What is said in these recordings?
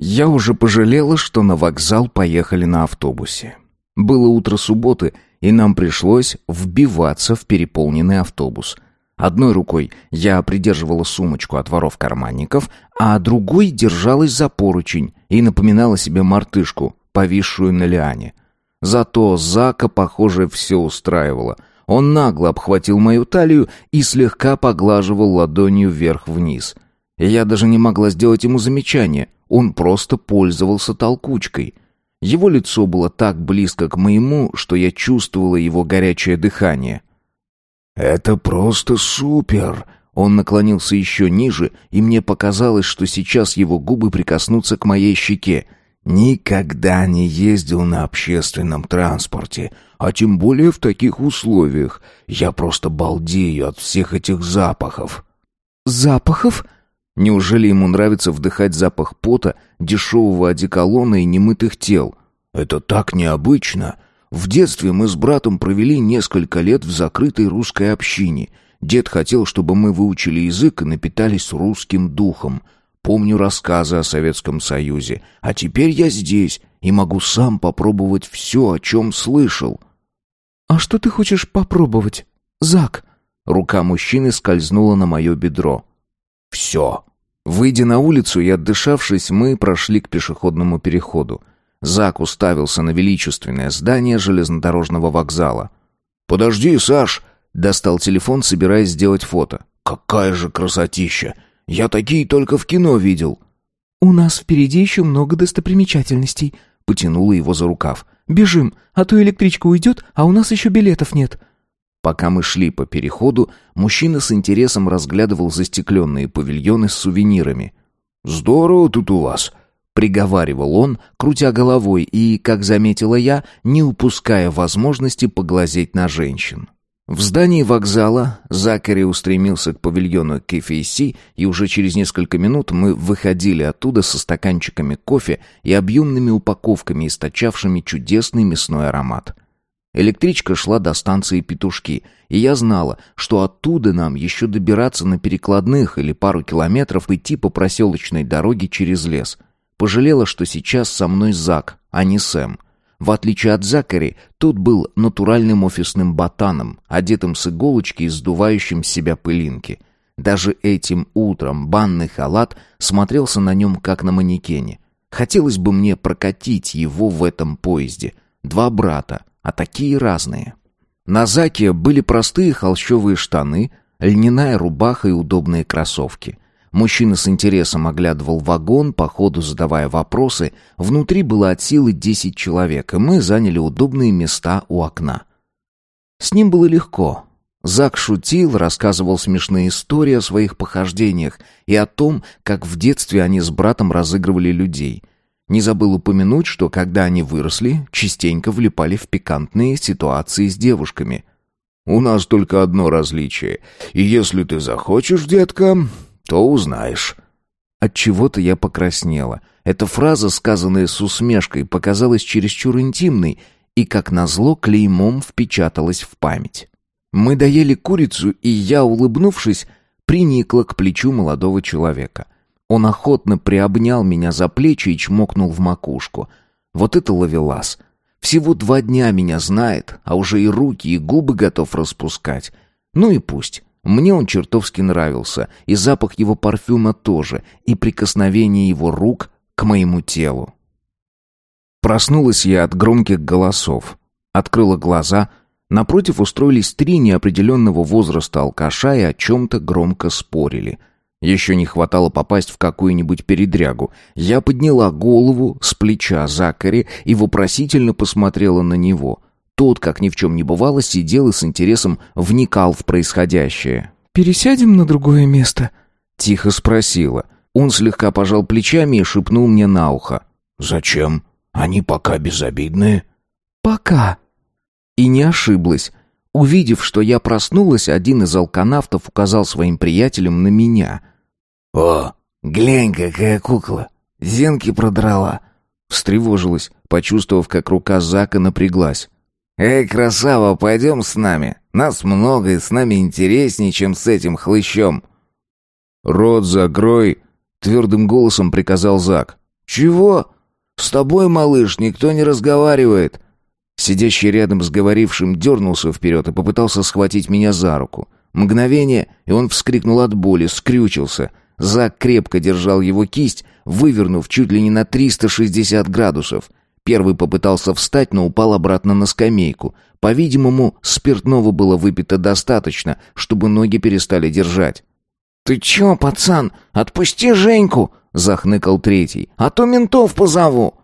Я уже пожалела, что на вокзал поехали на автобусе. Было утро субботы, и нам пришлось вбиваться в переполненный автобус. Одной рукой я придерживала сумочку от воров-карманников, а другой держалась за поручень и напоминала себе мартышку, повисшую на лиане. Зато Зака, похоже, все устраивало. Он нагло обхватил мою талию и слегка поглаживал ладонью вверх-вниз. Я даже не могла сделать ему замечание. Он просто пользовался толкучкой. Его лицо было так близко к моему, что я чувствовала его горячее дыхание. «Это просто супер!» Он наклонился еще ниже, и мне показалось, что сейчас его губы прикоснутся к моей щеке — Никогда не ездил на общественном транспорте, а тем более в таких условиях. Я просто балдею от всех этих запахов. Запахов? Неужели ему нравится вдыхать запах пота, дешевого одеколона и немытых тел? Это так необычно. В детстве мы с братом провели несколько лет в закрытой русской общине. Дед хотел, чтобы мы выучили язык и напитались русским духом — Помню рассказы о Советском Союзе, а теперь я здесь и могу сам попробовать все, о чем слышал». «А что ты хочешь попробовать, Зак?» Рука мужчины скользнула на мое бедро. «Все». Выйдя на улицу и отдышавшись, мы прошли к пешеходному переходу. Зак уставился на величественное здание железнодорожного вокзала. «Подожди, Саш!» — достал телефон, собираясь сделать фото. «Какая же красотища! Я такие только в кино видел». «У нас впереди еще много достопримечательностей», — потянула его за рукав. «Бежим, а то электричка уйдет, а у нас еще билетов нет». Пока мы шли по переходу, мужчина с интересом разглядывал застекленные павильоны с сувенирами. «Здорово тут у вас», — приговаривал он, крутя головой и, как заметила я, не упуская возможности поглазеть на женщин. В здании вокзала Закари устремился к павильону KFC, и уже через несколько минут мы выходили оттуда со стаканчиками кофе и объемными упаковками, источавшими чудесный мясной аромат. Электричка шла до станции Петушки, и я знала, что оттуда нам еще добираться на перекладных или пару километров идти по проселочной дороге через лес. Пожалела, что сейчас со мной Зак, а не Сэм — в отличие от Закари, тот был натуральным офисным ботаном, одетым с иголочки и сдувающим с себя пылинки. Даже этим утром банный халат смотрелся на нем как на манекене. Хотелось бы мне прокатить его в этом поезде. Два брата, а такие разные. На Заке были простые холщовые штаны, льняная рубаха и удобные кроссовки — Мужчина с интересом оглядывал вагон, по ходу задавая вопросы. Внутри было от силы десять человек, и мы заняли удобные места у окна. С ним было легко. Зак шутил, рассказывал смешные истории о своих похождениях и о том, как в детстве они с братом разыгрывали людей. Не забыл упомянуть, что когда они выросли, частенько влипали в пикантные ситуации с девушками. «У нас только одно различие. И если ты захочешь, детка, то узнаешь». От чего-то я покраснела. Эта фраза, сказанная с усмешкой, показалась чересчур интимной и, как назло, клеймом впечаталась в память. Мы доели курицу, и я, улыбнувшись, приникла к плечу молодого человека. Он охотно приобнял меня за плечи и чмокнул в макушку. Вот это ловелас! Всего два дня меня знает, а уже и руки, и губы готов распускать. Ну и пусть. Мне он чертовски нравился, и запах его парфюма тоже, и прикосновение его рук к моему телу. Проснулась я от громких голосов. Открыла глаза. Напротив устроились три неопределенного возраста алкаша и о чем-то громко спорили. Еще не хватало попасть в какую-нибудь передрягу. Я подняла голову с плеча Закари и вопросительно посмотрела на него — тот, как ни в чем не бывало, сидел и с интересом вникал в происходящее. «Пересядем на другое место?» — тихо спросила. Он слегка пожал плечами и шепнул мне на ухо. «Зачем? Они пока безобидные». «Пока». И не ошиблась. Увидев, что я проснулась, один из алканавтов указал своим приятелям на меня. «О, глянь, какая кукла! Зенки продрала!» Встревожилась, почувствовав, как рука Зака напряглась. «Эй, красава, пойдем с нами. Нас много и с нами интереснее, чем с этим хлыщом». «Рот закрой», — твердым голосом приказал Зак. «Чего? С тобой, малыш, никто не разговаривает». Сидящий рядом с говорившим дернулся вперед и попытался схватить меня за руку. Мгновение, и он вскрикнул от боли, скрючился. Зак крепко держал его кисть, вывернув чуть ли не на 360 градусов. Первый попытался встать, но упал обратно на скамейку. По-видимому, спиртного было выпито достаточно, чтобы ноги перестали держать. «Ты чё, пацан, отпусти Женьку!» — захныкал третий. «А то ментов позову!»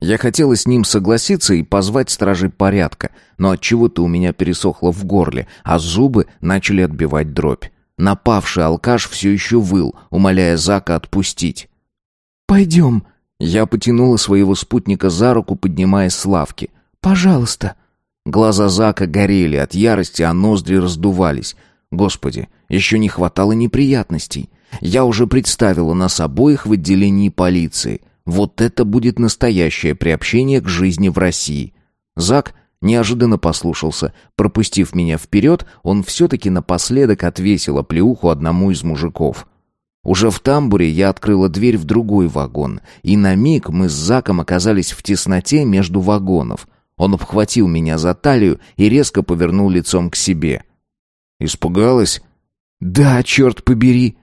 Я хотела с ним согласиться и позвать стражей порядка, но от чего то у меня пересохло в горле, а зубы начали отбивать дробь. Напавший алкаш все еще выл, умоляя Зака отпустить. «Пойдем». Я потянула своего спутника за руку, поднимаясь с лавки. «Пожалуйста». Глаза Зака горели от ярости, а ноздри раздувались. Господи, еще не хватало неприятностей. Я уже представила нас обоих в отделении полиции. Вот это будет настоящее приобщение к жизни в России. Зак неожиданно послушался. Пропустив меня вперед, он все-таки напоследок отвесил оплеуху одному из мужиков. Уже в тамбуре я открыла дверь в другой вагон, и на миг мы с Заком оказались в тесноте между вагонов. Он обхватил меня за талию и резко повернул лицом к себе. «Испугалась?» «Да, черт побери!»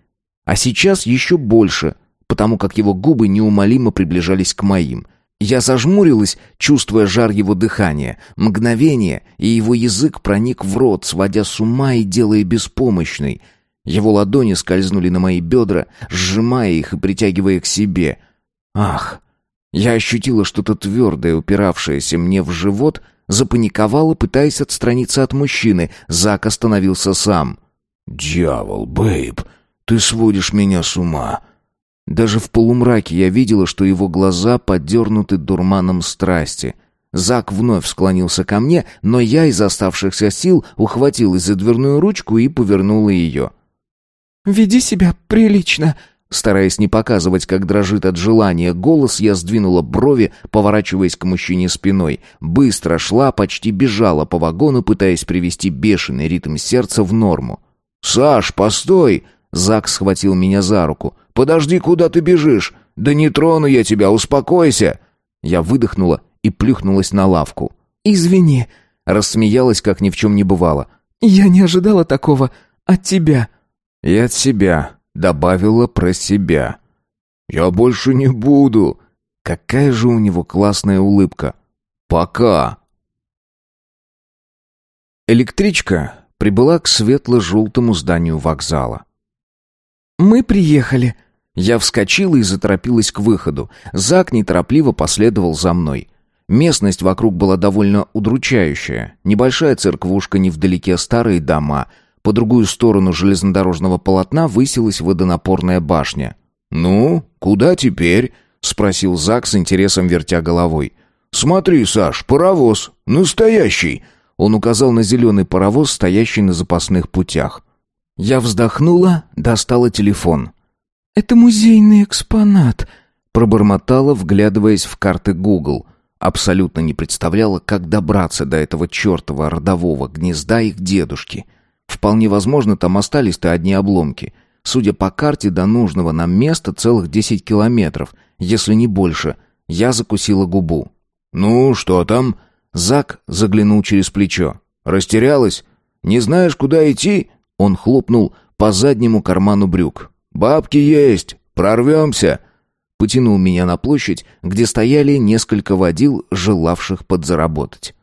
А сейчас еще больше — потому как его губы неумолимо приближались к моим. Я зажмурилась, чувствуя жар его дыхания. Мгновение, и его язык проник в рот, сводя с ума и делая беспомощной. Его ладони скользнули на мои бедра, сжимая их и притягивая к себе. Ах! Я ощутила что-то твердое, упиравшееся мне в живот, запаниковала, пытаясь отстраниться от мужчины. Зак остановился сам. «Дьявол, бэйб, ты сводишь меня с ума!» Даже в полумраке я видела, что его глаза подернуты дурманом страсти. Зак вновь склонился ко мне, но я из оставшихся сил ухватилась за дверную ручку и повернула ее. «Веди себя прилично», Стараясь не показывать, как дрожит от желания голос, я сдвинула брови, поворачиваясь к мужчине спиной. Быстро шла, почти бежала по вагону, пытаясь привести бешеный ритм сердца в норму. «Саш, постой!» Зак схватил меня за руку. «Подожди, куда ты бежишь? Да не трону я тебя, успокойся!» Я выдохнула и плюхнулась на лавку. «Извини», — рассмеялась, как ни в чем не бывало. «Я не ожидала такого от тебя». «И от себя», — добавила про себя. «Я больше не буду». Какая же у него классная улыбка. «Пока». Электричка прибыла к светло-желтому зданию вокзала. «Мы приехали», я вскочила и заторопилась к выходу. Зак неторопливо последовал за мной. Местность вокруг была довольно удручающая. Небольшая церквушка, невдалеке старые дома. По другую сторону железнодорожного полотна высилась водонапорная башня. «Ну, куда теперь?» — спросил Зак с интересом вертя головой. «Смотри, Саш, паровоз. Настоящий!» Он указал на зеленый паровоз, стоящий на запасных путях. Я вздохнула, достала телефон. «Это музейный экспонат», — пробормотала, вглядываясь в карты Google. Абсолютно не представляла, как добраться до этого чертова родового гнезда их дедушки. Вполне возможно, там остались-то одни обломки. Судя по карте, до нужного нам места целых десять километров, если не больше. Я закусила губу. «Ну, что там?» Зак заглянул через плечо. «Растерялась? Не знаешь, куда идти?» Он хлопнул по заднему карману брюк. «Бабки есть! Прорвемся!» Потянул меня на площадь, где стояли несколько водил, желавших подзаработать.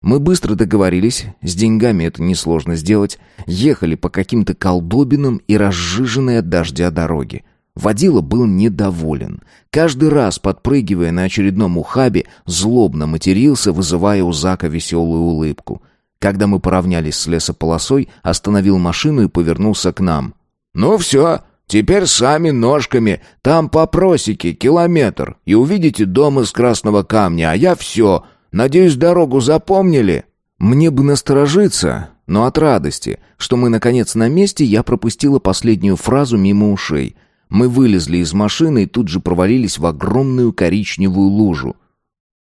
Мы быстро договорились, с деньгами это несложно сделать, ехали по каким-то колдобинам и разжиженной от дождя дороге. Водила был недоволен. Каждый раз, подпрыгивая на очередном ухабе, злобно матерился, вызывая у Зака веселую улыбку. Когда мы поравнялись с лесополосой, остановил машину и повернулся к нам. «Ну все, теперь сами ножками, там по просеке километр, и увидите дом из красного камня, а я все. Надеюсь, дорогу запомнили?» Мне бы насторожиться, но от радости, что мы наконец на месте, я пропустила последнюю фразу мимо ушей. Мы вылезли из машины и тут же провалились в огромную коричневую лужу.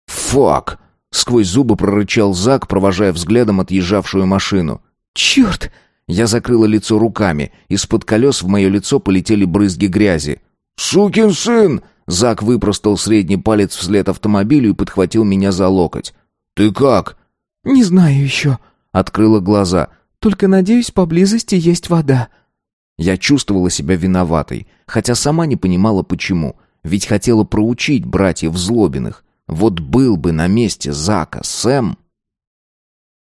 «Фак!» — сквозь зубы прорычал Зак, провожая взглядом отъезжавшую машину. «Черт!» Я закрыла лицо руками. Из-под колес в мое лицо полетели брызги грязи. «Сукин сын!» Зак выпростал средний палец вслед автомобилю и подхватил меня за локоть. «Ты как?» «Не знаю еще», — открыла глаза. «Только, надеюсь, поблизости есть вода». Я чувствовала себя виноватой, хотя сама не понимала почему. Ведь хотела проучить братьев Злобиных. Вот был бы на месте Зака Сэм...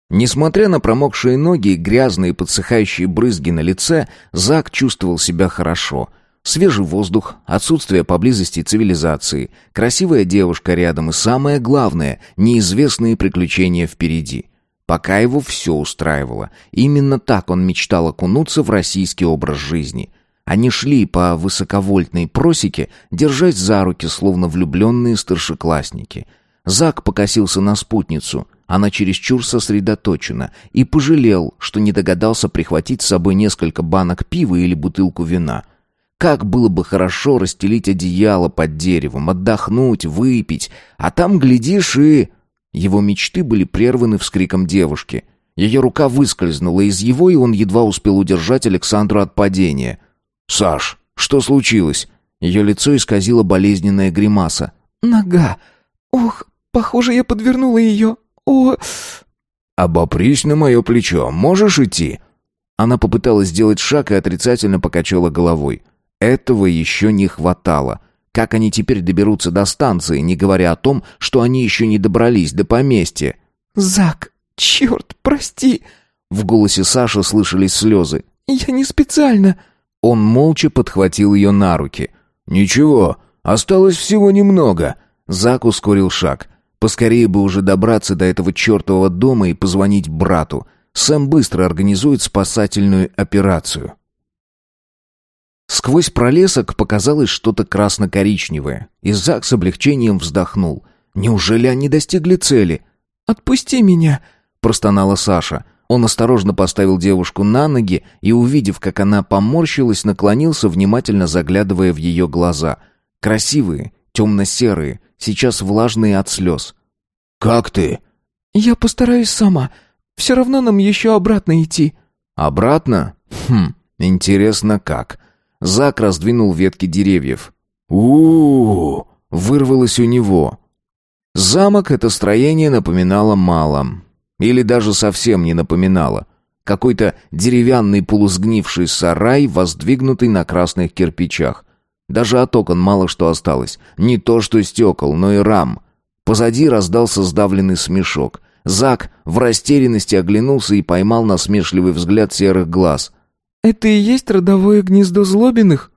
Несмотря на промокшие ноги и грязные подсыхающие брызги на лице, Зак чувствовал себя хорошо. Свежий воздух, отсутствие поблизости цивилизации, красивая девушка рядом и, самое главное, неизвестные приключения впереди. Пока его все устраивало. Именно так он мечтал окунуться в российский образ жизни. Они шли по высоковольтной просеке, держась за руки, словно влюбленные старшеклассники. Зак покосился на спутницу — она чересчур сосредоточена и пожалел, что не догадался прихватить с собой несколько банок пива или бутылку вина. Как было бы хорошо расстелить одеяло под деревом, отдохнуть, выпить, а там, глядишь, и... Его мечты были прерваны вскриком девушки. Ее рука выскользнула из его, и он едва успел удержать Александру от падения. «Саш, что случилось?» Ее лицо исказило болезненная гримаса. «Нога. Ох, похоже, я подвернула ее. «О...» «Обопрись на мое плечо. Можешь идти?» Она попыталась сделать шаг и отрицательно покачала головой. Этого еще не хватало. Как они теперь доберутся до станции, не говоря о том, что они еще не добрались до поместья? «Зак, черт, прости!» В голосе Саши слышались слезы. «Я не специально!» Он молча подхватил ее на руки. «Ничего, осталось всего немного!» Зак ускорил шаг. Поскорее бы уже добраться до этого чертового дома и позвонить брату. Сэм быстро организует спасательную операцию. Сквозь пролесок показалось что-то красно-коричневое, и Зак с облегчением вздохнул. Неужели они достигли цели? «Отпусти меня!» — простонала Саша. Он осторожно поставил девушку на ноги и, увидев, как она поморщилась, наклонился, внимательно заглядывая в ее глаза. Красивые, темно-серые, сейчас влажные от слез. «Как ты?» «Я постараюсь сама. Все равно нам еще обратно идти». «Обратно? Хм, интересно как». Зак раздвинул ветки деревьев. у у, вырвалось у него. Замок это строение напоминало мало. Или даже совсем не напоминало. Какой-то деревянный полусгнивший сарай, воздвигнутый на красных кирпичах. Даже от окон мало что осталось. Не то что стекол, но и рам. Позади раздался сдавленный смешок. Зак в растерянности оглянулся и поймал насмешливый взгляд серых глаз. «Это и есть родовое гнездо Злобиных?»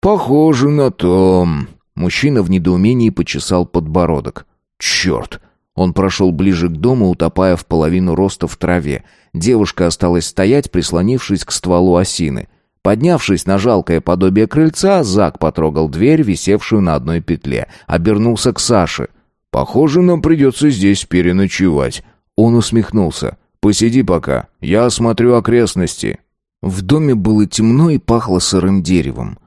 «Похоже на то». Мужчина в недоумении почесал подбородок. «Черт!» Он прошел ближе к дому, утопая в половину роста в траве. Девушка осталась стоять, прислонившись к стволу осины. Поднявшись на жалкое подобие крыльца, Зак потрогал дверь, висевшую на одной петле. Обернулся к Саше. «Похоже, нам придется здесь переночевать». Он усмехнулся. «Посиди пока, я осмотрю окрестности». В доме было темно и пахло сырым деревом.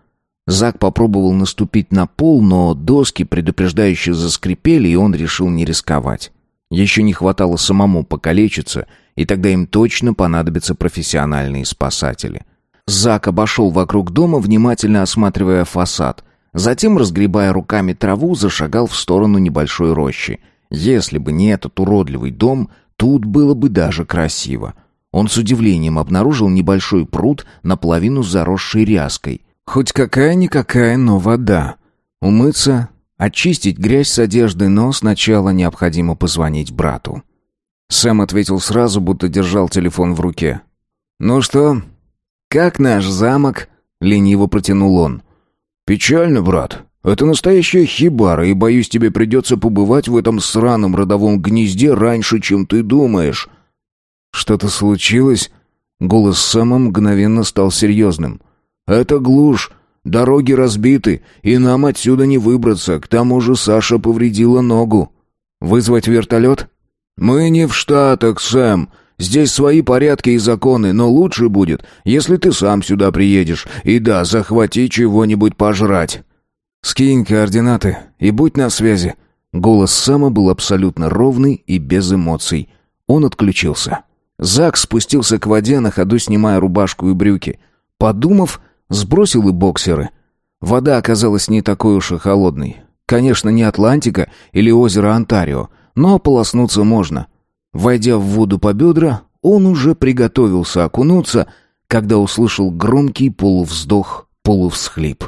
Зак попробовал наступить на пол, но доски предупреждающе заскрипели, и он решил не рисковать. Еще не хватало самому покалечиться, и тогда им точно понадобятся профессиональные спасатели. Зак обошел вокруг дома, внимательно осматривая фасад. Затем, разгребая руками траву, зашагал в сторону небольшой рощи. Если бы не этот уродливый дом, тут было бы даже красиво. Он с удивлением обнаружил небольшой пруд, наполовину заросший ряской. Хоть какая-никакая, но вода. Умыться, очистить грязь с одежды, но сначала необходимо позвонить брату. Сэм ответил сразу, будто держал телефон в руке. «Ну что, «Как наш замок?» — лениво протянул он. «Печально, брат. Это настоящая хибара, и, боюсь, тебе придется побывать в этом сраном родовом гнезде раньше, чем ты думаешь». «Что-то случилось?» Голос Сэма мгновенно стал серьезным. «Это глушь. Дороги разбиты, и нам отсюда не выбраться. К тому же Саша повредила ногу». «Вызвать вертолет?» «Мы не в Штатах, Сэм. Здесь свои порядки и законы, но лучше будет, если ты сам сюда приедешь. И да, захвати чего-нибудь пожрать». «Скинь координаты и будь на связи». Голос Сэма был абсолютно ровный и без эмоций. Он отключился. Зак спустился к воде, на ходу снимая рубашку и брюки. Подумав, сбросил и боксеры. Вода оказалась не такой уж и холодной. Конечно, не Атлантика или озеро Онтарио, но ополоснуться можно. Войдя в воду по бедра, он уже приготовился окунуться, когда услышал громкий полувздох, полувсхлип.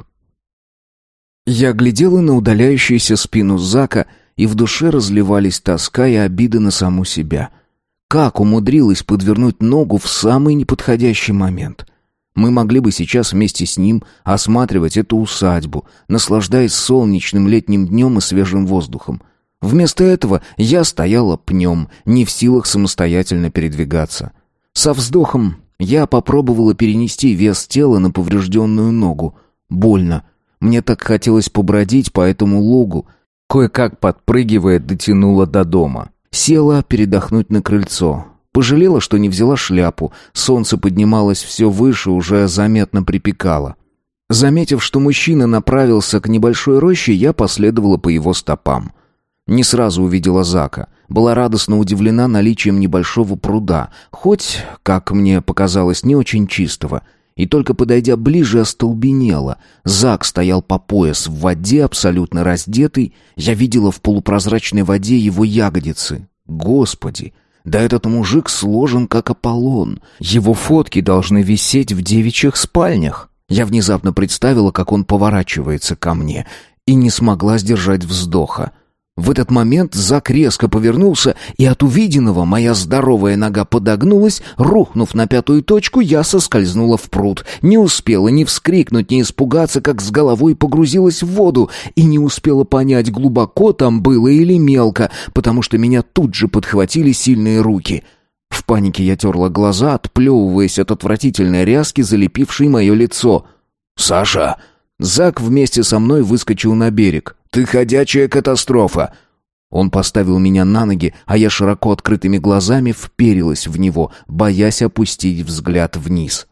Я глядела на удаляющуюся спину Зака, и в душе разливались тоска и обида на саму себя. Как умудрилась подвернуть ногу в самый неподходящий момент? Мы могли бы сейчас вместе с ним осматривать эту усадьбу, наслаждаясь солнечным летним днем и свежим воздухом. Вместо этого я стояла пнем, не в силах самостоятельно передвигаться. Со вздохом я попробовала перенести вес тела на поврежденную ногу. Больно. Мне так хотелось побродить по этому лугу. Кое-как подпрыгивая, дотянула до дома. Села передохнуть на крыльцо. Пожалела, что не взяла шляпу. Солнце поднималось все выше, уже заметно припекало. Заметив, что мужчина направился к небольшой роще, я последовала по его стопам. Не сразу увидела Зака. Была радостно удивлена наличием небольшого пруда, хоть, как мне показалось, не очень чистого. И только подойдя ближе, остолбенела. Зак стоял по пояс в воде, абсолютно раздетый. Я видела в полупрозрачной воде его ягодицы. Господи! Да этот мужик сложен, как Аполлон. Его фотки должны висеть в девичьих спальнях. Я внезапно представила, как он поворачивается ко мне, и не смогла сдержать вздоха. В этот момент Зак резко повернулся, и от увиденного моя здоровая нога подогнулась, рухнув на пятую точку, я соскользнула в пруд. Не успела ни вскрикнуть, ни испугаться, как с головой погрузилась в воду, и не успела понять, глубоко там было или мелко, потому что меня тут же подхватили сильные руки. В панике я терла глаза, отплевываясь от отвратительной ряски, залепившей мое лицо. «Саша!» Зак вместе со мной выскочил на берег. «Ты ходячая катастрофа!» Он поставил меня на ноги, а я широко открытыми глазами вперилась в него, боясь опустить взгляд вниз.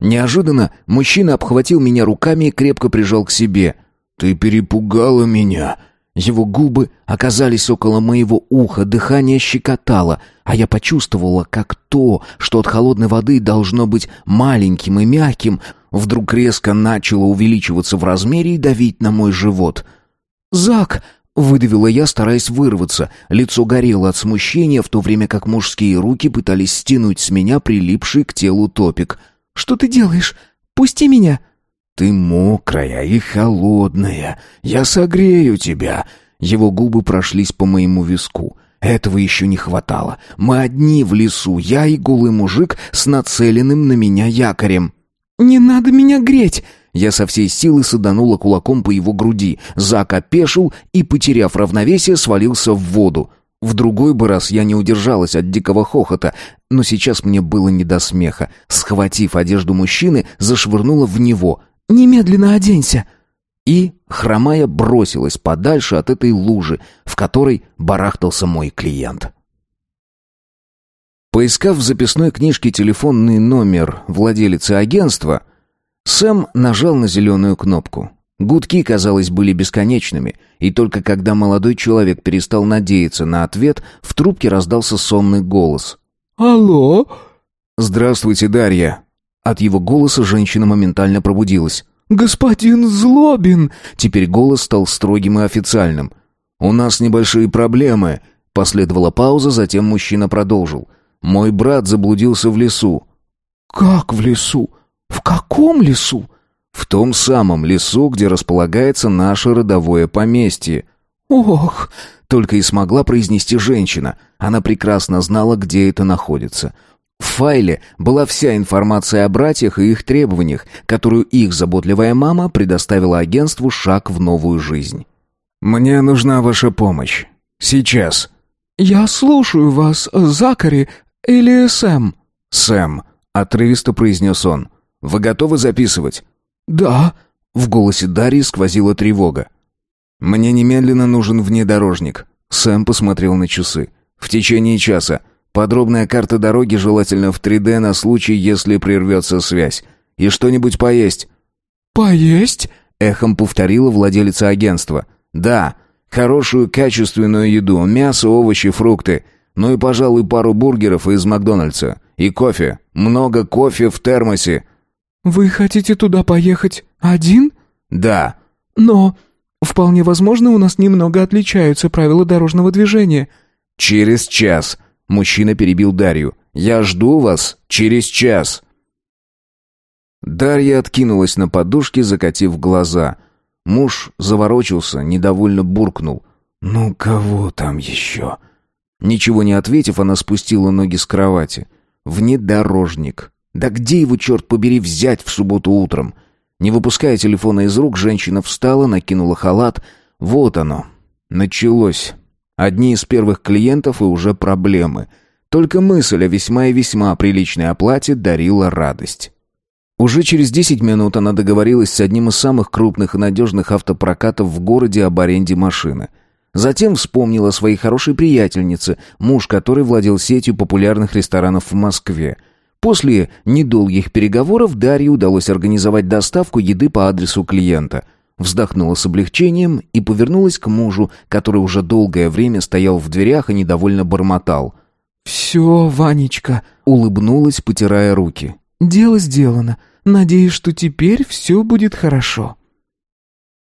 Неожиданно мужчина обхватил меня руками и крепко прижал к себе. «Ты перепугала меня!» Его губы оказались около моего уха, дыхание щекотало, а я почувствовала, как то, что от холодной воды должно быть маленьким и мягким, вдруг резко начало увеличиваться в размере и давить на мой живот. «Зак!» — выдавила я, стараясь вырваться. Лицо горело от смущения, в то время как мужские руки пытались стянуть с меня прилипший к телу топик. «Что ты делаешь? Пусти меня!» «Ты мокрая и холодная. Я согрею тебя». Его губы прошлись по моему виску. Этого еще не хватало. Мы одни в лесу, я и голый мужик с нацеленным на меня якорем. «Не надо меня греть!» Я со всей силы саданула кулаком по его груди. Зак опешил и, потеряв равновесие, свалился в воду. В другой бы раз я не удержалась от дикого хохота, но сейчас мне было не до смеха. Схватив одежду мужчины, зашвырнула в него. «Немедленно оденься!» И, хромая, бросилась подальше от этой лужи, в которой барахтался мой клиент. Поискав в записной книжке телефонный номер владелицы агентства, Сэм нажал на зеленую кнопку. Гудки, казалось, были бесконечными, и только когда молодой человек перестал надеяться на ответ, в трубке раздался сонный голос. «Алло?» «Здравствуйте, Дарья». От его голоса женщина моментально пробудилась. «Господин Злобин!» Теперь голос стал строгим и официальным. «У нас небольшие проблемы». Последовала пауза, затем мужчина продолжил. «Мой брат заблудился в лесу». «Как в лесу? В каком лесу?» «В том самом лесу, где располагается наше родовое поместье». «Ох!» — только и смогла произнести женщина. Она прекрасно знала, где это находится. В файле была вся информация о братьях и их требованиях, которую их заботливая мама предоставила агентству «Шаг в новую жизнь». «Мне нужна ваша помощь. Сейчас». «Я слушаю вас, Закари или Сэм?» «Сэм», — отрывисто произнес он. «Вы готовы записывать?» «Да». В голосе Дарьи сквозила тревога. «Мне немедленно нужен внедорожник». Сэм посмотрел на часы. «В течение часа. Подробная карта дороги желательно в 3D на случай, если прервется связь. И что-нибудь поесть». «Поесть?» — эхом повторила владелица агентства. «Да, хорошую качественную еду, мясо, овощи, фрукты. Ну и, пожалуй, пару бургеров из Макдональдса. И кофе. Много кофе в термосе». «Вы хотите туда поехать один?» «Да». «Но...» «Вполне возможно, у нас немного отличаются правила дорожного движения». «Через час». Мужчина перебил Дарью. «Я жду вас через час». Дарья откинулась на подушке, закатив глаза. Муж заворочился, недовольно буркнул. «Ну, кого там еще?» Ничего не ответив, она спустила ноги с кровати. «Внедорожник. Да где его, черт побери, взять в субботу утром?» Не выпуская телефона из рук, женщина встала, накинула халат. Вот оно. Началось. Одни из первых клиентов и уже проблемы. Только мысль о весьма и весьма приличной оплате дарила радость. Уже через 10 минут она договорилась с одним из самых крупных и надежных автопрокатов в городе об аренде машины. Затем вспомнила о своей хорошей приятельнице, муж которой владел сетью популярных ресторанов в Москве – После недолгих переговоров Дарье удалось организовать доставку еды по адресу клиента. Вздохнула с облегчением и повернулась к мужу, который уже долгое время стоял в дверях и недовольно бормотал. «Все, Ванечка», — улыбнулась, потирая руки. «Дело сделано. Надеюсь, что теперь все будет хорошо».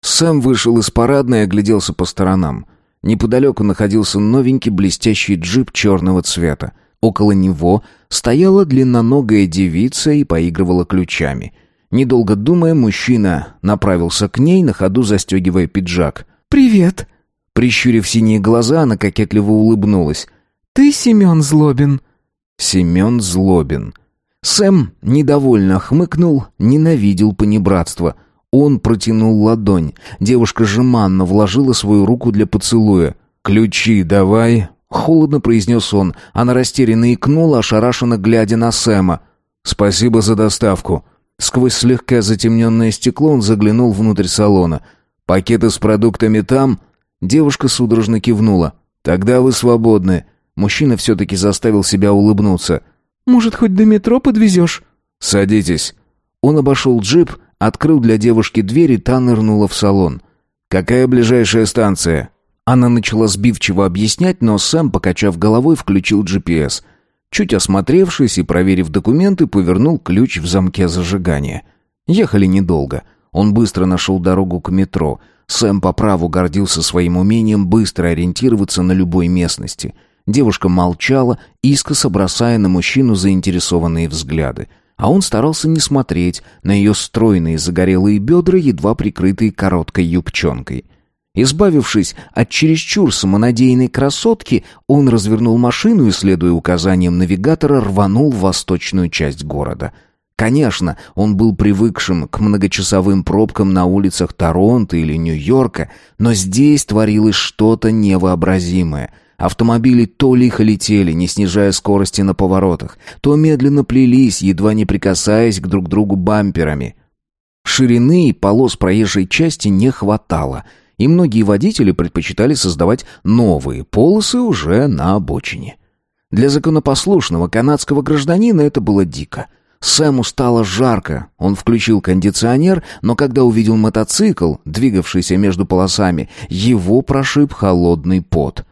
Сэм вышел из парадной и огляделся по сторонам. Неподалеку находился новенький блестящий джип черного цвета. Около него стояла длинноногая девица и поигрывала ключами. Недолго думая, мужчина направился к ней, на ходу застегивая пиджак. «Привет!» Прищурив синие глаза, она кокетливо улыбнулась. «Ты Семен Злобин?» «Семен Злобин». Сэм недовольно хмыкнул, ненавидел понебратство. Он протянул ладонь. Девушка жеманно вложила свою руку для поцелуя. «Ключи давай, Холодно произнес он. Она растерянно икнула, ошарашенно глядя на Сэма. «Спасибо за доставку». Сквозь слегка затемненное стекло он заглянул внутрь салона. «Пакеты с продуктами там?» Девушка судорожно кивнула. «Тогда вы свободны». Мужчина все-таки заставил себя улыбнуться. «Может, хоть до метро подвезешь?» «Садитесь». Он обошел джип, открыл для девушки дверь и та нырнула в салон. «Какая ближайшая станция?» Она начала сбивчиво объяснять, но Сэм, покачав головой, включил GPS. Чуть осмотревшись и проверив документы, повернул ключ в замке зажигания. Ехали недолго. Он быстро нашел дорогу к метро. Сэм по праву гордился своим умением быстро ориентироваться на любой местности. Девушка молчала, искоса бросая на мужчину заинтересованные взгляды. А он старался не смотреть на ее стройные загорелые бедра, едва прикрытые короткой юбчонкой. Избавившись от чересчур самонадеянной красотки, он развернул машину и, следуя указаниям навигатора, рванул в восточную часть города. Конечно, он был привыкшим к многочасовым пробкам на улицах Торонто или Нью-Йорка, но здесь творилось что-то невообразимое. Автомобили то лихо летели, не снижая скорости на поворотах, то медленно плелись, едва не прикасаясь к друг другу бамперами. Ширины и полос проезжей части не хватало — и многие водители предпочитали создавать новые полосы уже на обочине. Для законопослушного канадского гражданина это было дико. Сэму стало жарко, он включил кондиционер, но когда увидел мотоцикл, двигавшийся между полосами, его прошиб холодный пот.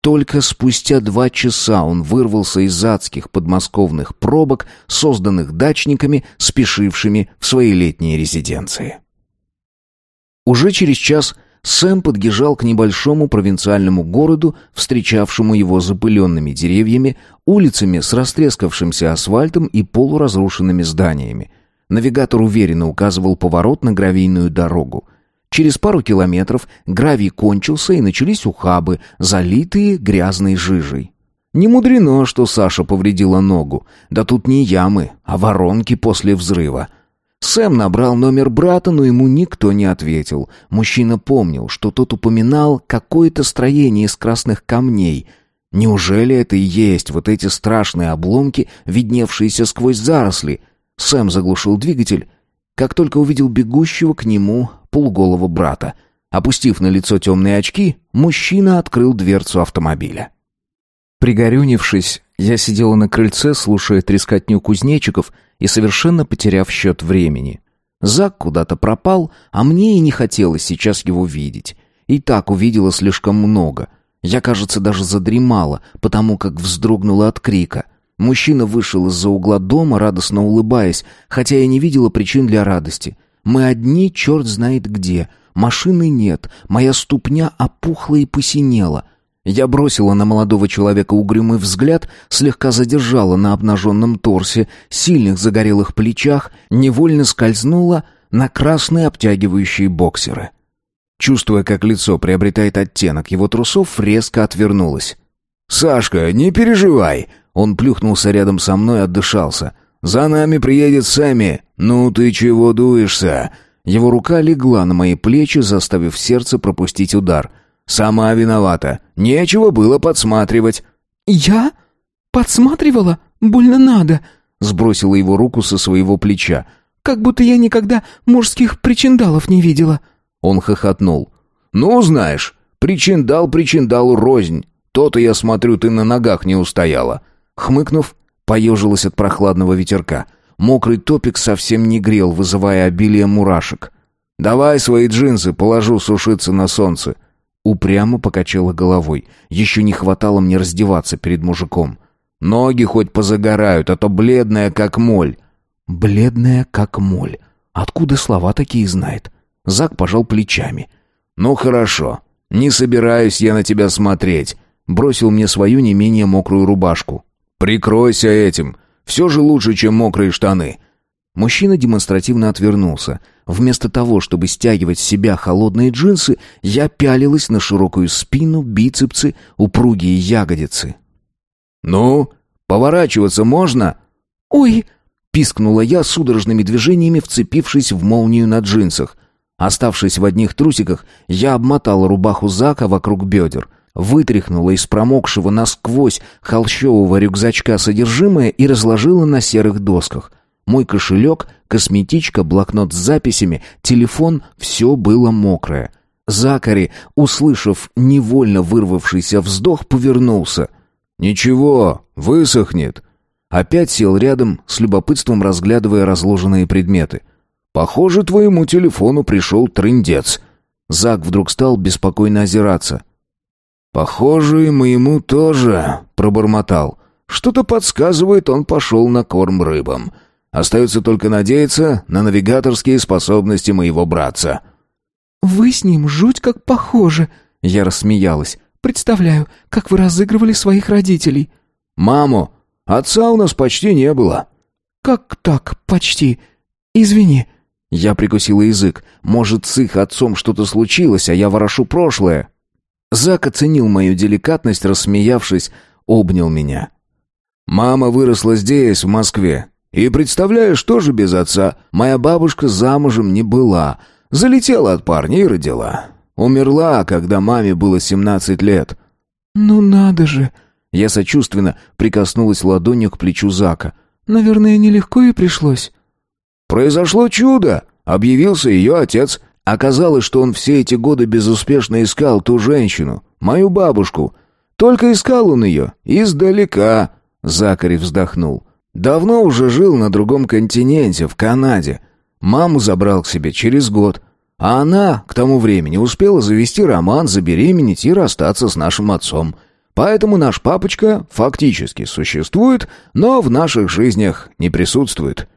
Только спустя два часа он вырвался из адских подмосковных пробок, созданных дачниками, спешившими в свои летние резиденции. Уже через час Сэм подъезжал к небольшому провинциальному городу, встречавшему его запыленными деревьями, улицами с растрескавшимся асфальтом и полуразрушенными зданиями. Навигатор уверенно указывал поворот на гравийную дорогу. Через пару километров гравий кончился и начались ухабы, залитые грязной жижей. Не мудрено, что Саша повредила ногу. Да тут не ямы, а воронки после взрыва. Сэм набрал номер брата, но ему никто не ответил. Мужчина помнил, что тот упоминал какое-то строение из красных камней. Неужели это и есть вот эти страшные обломки, видневшиеся сквозь заросли? Сэм заглушил двигатель, как только увидел бегущего к нему полуголого брата. Опустив на лицо темные очки, мужчина открыл дверцу автомобиля. Пригорюнившись, я сидела на крыльце, слушая трескотню кузнечиков — и совершенно потеряв счет времени. Зак куда-то пропал, а мне и не хотелось сейчас его видеть. И так увидела слишком много. Я, кажется, даже задремала, потому как вздрогнула от крика. Мужчина вышел из-за угла дома, радостно улыбаясь, хотя я не видела причин для радости. Мы одни, черт знает где. Машины нет, моя ступня опухла и посинела. Я бросила на молодого человека угрюмый взгляд, слегка задержала на обнаженном торсе, сильных загорелых плечах, невольно скользнула на красные обтягивающие боксеры. Чувствуя, как лицо приобретает оттенок его трусов, резко отвернулась. «Сашка, не переживай!» Он плюхнулся рядом со мной, отдышался. «За нами приедет Сэмми. Ну ты чего дуешься?» Его рука легла на мои плечи, заставив сердце пропустить удар. «Сама виновата. Нечего было подсматривать». «Я? Подсматривала? Больно надо!» Сбросила его руку со своего плеча. «Как будто я никогда мужских причиндалов не видела». Он хохотнул. «Ну, знаешь, причиндал причиндалу рознь. То-то, я смотрю, ты на ногах не устояла». Хмыкнув, поежилась от прохладного ветерка. Мокрый топик совсем не грел, вызывая обилие мурашек. «Давай свои джинсы, положу сушиться на солнце». Упрямо покачала головой. Еще не хватало мне раздеваться перед мужиком. «Ноги хоть позагорают, а то бледная, как моль». «Бледная, как моль». Откуда слова такие знает? Зак пожал плечами. «Ну хорошо. Не собираюсь я на тебя смотреть». Бросил мне свою не менее мокрую рубашку. «Прикройся этим. Все же лучше, чем мокрые штаны». Мужчина демонстративно отвернулся. Вместо того, чтобы стягивать с себя холодные джинсы, я пялилась на широкую спину, бицепсы, упругие ягодицы. «Ну, поворачиваться можно?» «Ой!» — пискнула я судорожными движениями, вцепившись в молнию на джинсах. Оставшись в одних трусиках, я обмотала рубаху Зака вокруг бедер — вытряхнула из промокшего насквозь холщового рюкзачка содержимое и разложила на серых досках. Мой кошелек, косметичка, блокнот с записями, телефон — все было мокрое. Закари, услышав невольно вырвавшийся вздох, повернулся. «Ничего, высохнет». Опять сел рядом, с любопытством разглядывая разложенные предметы. «Похоже, твоему телефону пришел трындец». Зак вдруг стал беспокойно озираться. «Похоже, и моему тоже», — пробормотал. «Что-то подсказывает, он пошел на корм рыбам. Остается только надеяться на навигаторские способности моего братца». «Вы с ним жуть как похожи», — я рассмеялась. «Представляю, как вы разыгрывали своих родителей». «Маму, отца у нас почти не было». «Как так, почти? Извини». Я прикусила язык. Может, с их отцом что-то случилось, а я ворошу прошлое. Зак оценил мою деликатность, рассмеявшись, обнял меня. «Мама выросла здесь, в Москве. И представляешь, тоже без отца. Моя бабушка замужем не была. Залетела от парня и родила. Умерла, когда маме было семнадцать лет». «Ну надо же!» Я сочувственно прикоснулась ладонью к плечу Зака. «Наверное, нелегко и пришлось». «Произошло чудо!» Объявился ее отец, Оказалось, что он все эти годы безуспешно искал ту женщину, мою бабушку. Только искал он ее издалека. Закари вздохнул. Давно уже жил на другом континенте, в Канаде. Маму забрал к себе через год. А она к тому времени успела завести роман, забеременеть и расстаться с нашим отцом. Поэтому наш папочка фактически существует, но в наших жизнях не присутствует.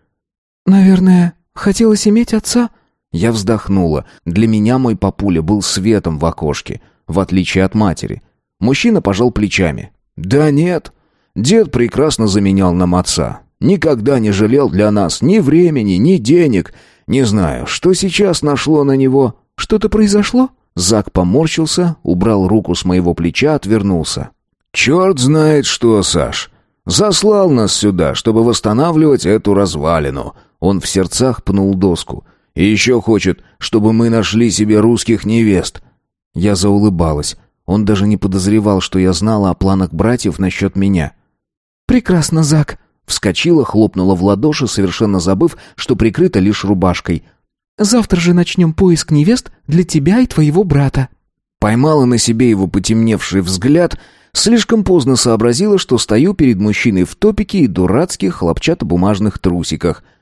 «Наверное, хотелось иметь отца?» Я вздохнула. Для меня мой папуля был светом в окошке, в отличие от матери. Мужчина пожал плечами. «Да нет. Дед прекрасно заменял нам отца. Никогда не жалел для нас ни времени, ни денег. Не знаю, что сейчас нашло на него». «Что-то произошло?» Зак поморщился, убрал руку с моего плеча, отвернулся. «Черт знает что, Саш. Заслал нас сюда, чтобы восстанавливать эту развалину». Он в сердцах пнул доску. И еще хочет, чтобы мы нашли себе русских невест». Я заулыбалась. Он даже не подозревал, что я знала о планах братьев насчет меня. «Прекрасно, Зак!» Вскочила, хлопнула в ладоши, совершенно забыв, что прикрыта лишь рубашкой. «Завтра же начнем поиск невест для тебя и твоего брата». Поймала на себе его потемневший взгляд, слишком поздно сообразила, что стою перед мужчиной в топике и дурацких хлопчатобумажных трусиках —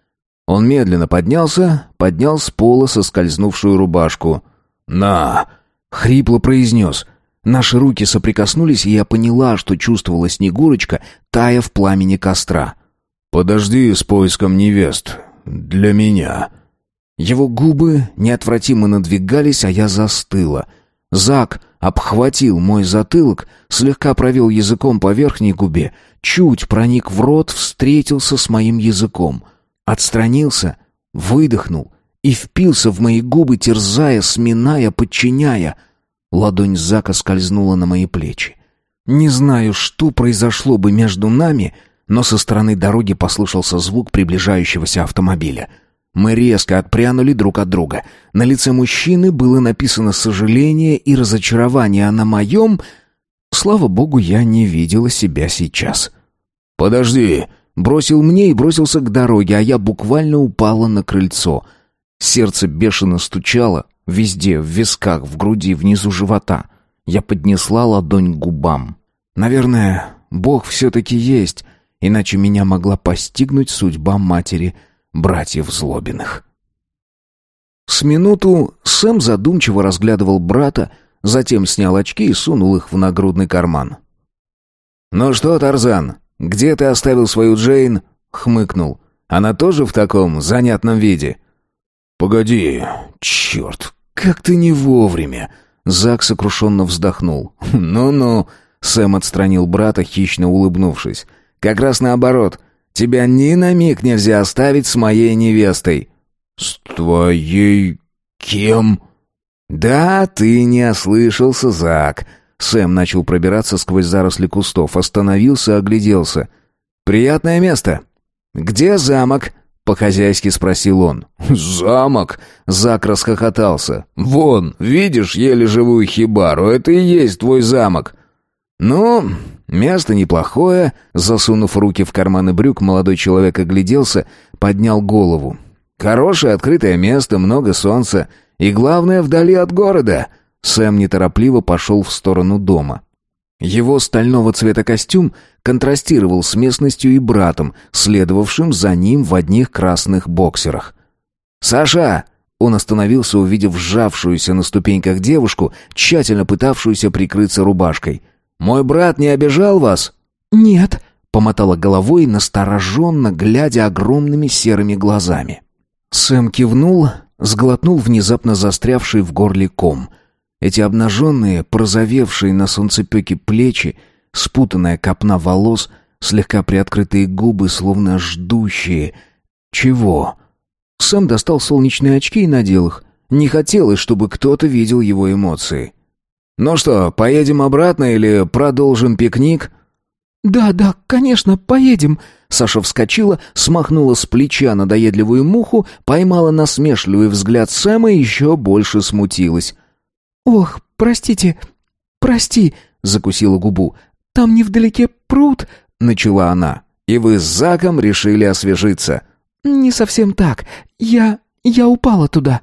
он медленно поднялся, поднял с пола соскользнувшую рубашку. «На!» — хрипло произнес. Наши руки соприкоснулись, и я поняла, что чувствовала Снегурочка, тая в пламени костра. «Подожди с поиском невест. Для меня». Его губы неотвратимо надвигались, а я застыла. Зак обхватил мой затылок, слегка провел языком по верхней губе, чуть проник в рот, встретился с моим языком. Отстранился, выдохнул и впился в мои губы, терзая, сминая, подчиняя. Ладонь Зака скользнула на мои плечи. Не знаю, что произошло бы между нами, но со стороны дороги послышался звук приближающегося автомобиля — мы резко отпрянули друг от друга. На лице мужчины было написано сожаление и разочарование, а на моем... Слава богу, я не видела себя сейчас. «Подожди!» Бросил мне и бросился к дороге, а я буквально упала на крыльцо. Сердце бешено стучало, везде, в висках, в груди, внизу живота. Я поднесла ладонь к губам. Наверное, Бог все-таки есть, иначе меня могла постигнуть судьба матери — братьев Злобиных. С минуту Сэм задумчиво разглядывал брата, затем снял очки и сунул их в нагрудный карман. «Ну что, Тарзан, где ты оставил свою Джейн?» — хмыкнул. «Она тоже в таком занятном виде?» «Погоди, черт, как ты не вовремя!» Зак сокрушенно вздохнул. «Ну-ну», — Сэм отстранил брата, хищно улыбнувшись. «Как раз наоборот. Тебя ни на миг нельзя оставить с моей невестой». «С твоей... кем?» «Да, ты не ослышался, Зак». Сэм начал пробираться сквозь заросли кустов, остановился, огляделся. «Приятное место. Где замок?» — по-хозяйски спросил он. «Замок?» — Зак расхохотался. «Вон, видишь еле живую хибару, это и есть твой замок». «Ну, Место неплохое. Засунув руки в карманы брюк, молодой человек огляделся, поднял голову. Хорошее открытое место, много солнца. И главное, вдали от города. Сэм неторопливо пошел в сторону дома. Его стального цвета костюм контрастировал с местностью и братом, следовавшим за ним в одних красных боксерах. «Саша!» Он остановился, увидев сжавшуюся на ступеньках девушку, тщательно пытавшуюся прикрыться рубашкой – «Мой брат не обижал вас?» «Нет», — помотала головой, настороженно, глядя огромными серыми глазами. Сэм кивнул, сглотнул внезапно застрявший в горле ком. Эти обнаженные, прозовевшие на солнцепеке плечи, спутанная копна волос, слегка приоткрытые губы, словно ждущие. Чего? Сэм достал солнечные очки и надел их. Не хотелось, чтобы кто-то видел его эмоции. «Ну что, поедем обратно или продолжим пикник?» «Да, да, конечно, поедем». Саша вскочила, смахнула с плеча надоедливую муху, поймала насмешливый взгляд Сэма и еще больше смутилась. «Ох, простите, прости», — закусила губу. «Там невдалеке пруд», — начала она. «И вы с Заком решили освежиться?» «Не совсем так. Я... я упала туда».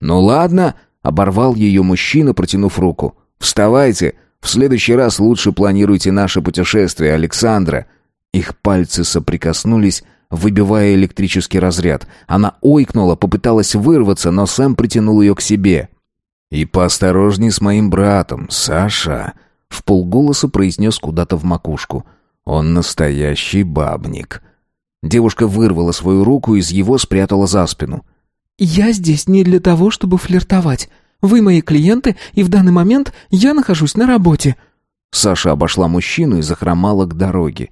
«Ну ладно», — оборвал ее мужчина, протянув руку. Вставайте, в следующий раз лучше планируйте наше путешествие, Александра. Их пальцы соприкоснулись, выбивая электрический разряд. Она ойкнула, попыталась вырваться, но Сэм притянул ее к себе. И поосторожней с моим братом, Саша, в полголоса произнес куда-то в макушку. Он настоящий бабник. Девушка вырвала свою руку из его спрятала за спину. «Я здесь не для того, чтобы флиртовать. Вы мои клиенты, и в данный момент я нахожусь на работе». Саша обошла мужчину и захромала к дороге.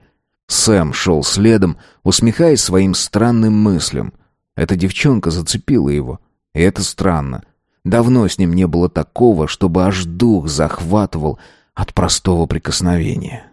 Сэм шел следом, усмехаясь своим странным мыслям. Эта девчонка зацепила его. И это странно. Давно с ним не было такого, чтобы аж дух захватывал от простого прикосновения.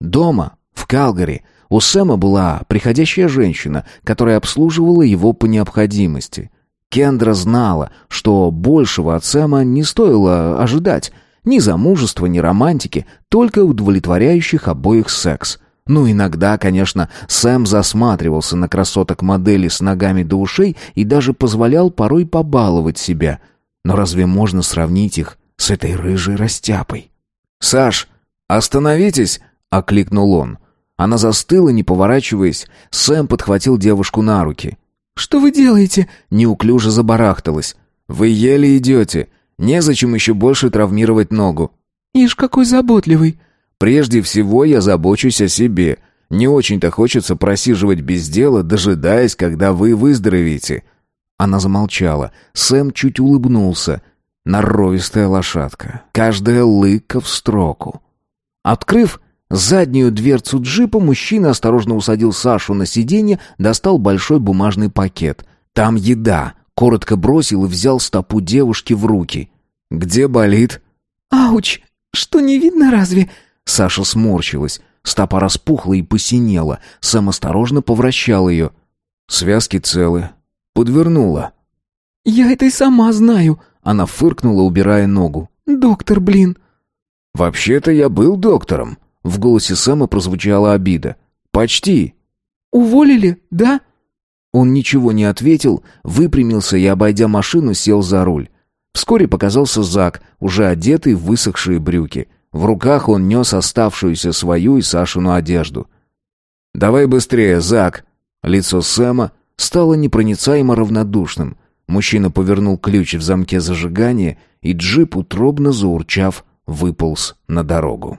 Дома, в Калгари, у Сэма была приходящая женщина, которая обслуживала его по необходимости. Кендра знала, что большего от Сэма не стоило ожидать. Ни замужества, ни романтики, только удовлетворяющих обоих секс. Ну, иногда, конечно, Сэм засматривался на красоток модели с ногами до ушей и даже позволял порой побаловать себя. Но разве можно сравнить их с этой рыжей растяпой? «Саш, остановитесь!» — окликнул он. Она застыла, не поворачиваясь. Сэм подхватил девушку на руки. «Что вы делаете?» Неуклюже забарахталась. «Вы еле идете. Незачем еще больше травмировать ногу». «Ишь, какой заботливый». «Прежде всего я забочусь о себе. Не очень-то хочется просиживать без дела, дожидаясь, когда вы выздоровеете». Она замолчала. Сэм чуть улыбнулся. Норовистая лошадка. Каждая лыка в строку. Открыв заднюю дверцу джипа, мужчина осторожно усадил Сашу на сиденье, достал большой бумажный пакет. Там еда. Коротко бросил и взял стопу девушки в руки. «Где болит?» «Ауч! Что, не видно разве?» Саша сморщилась. Стопа распухла и посинела. Сэм осторожно повращал ее. Связки целы. Подвернула. «Я это и сама знаю», она фыркнула, убирая ногу. «Доктор, блин!» «Вообще-то я был доктором», — в голосе Сэма прозвучала обида. «Почти». «Уволили, да?» Он ничего не ответил, выпрямился и, обойдя машину, сел за руль. Вскоре показался Зак, уже одетый в высохшие брюки. В руках он нес оставшуюся свою и Сашину одежду. «Давай быстрее, Зак!» Лицо Сэма стало непроницаемо равнодушным. Мужчина повернул ключ в замке зажигания, и джип, утробно заурчав, выполз на дорогу.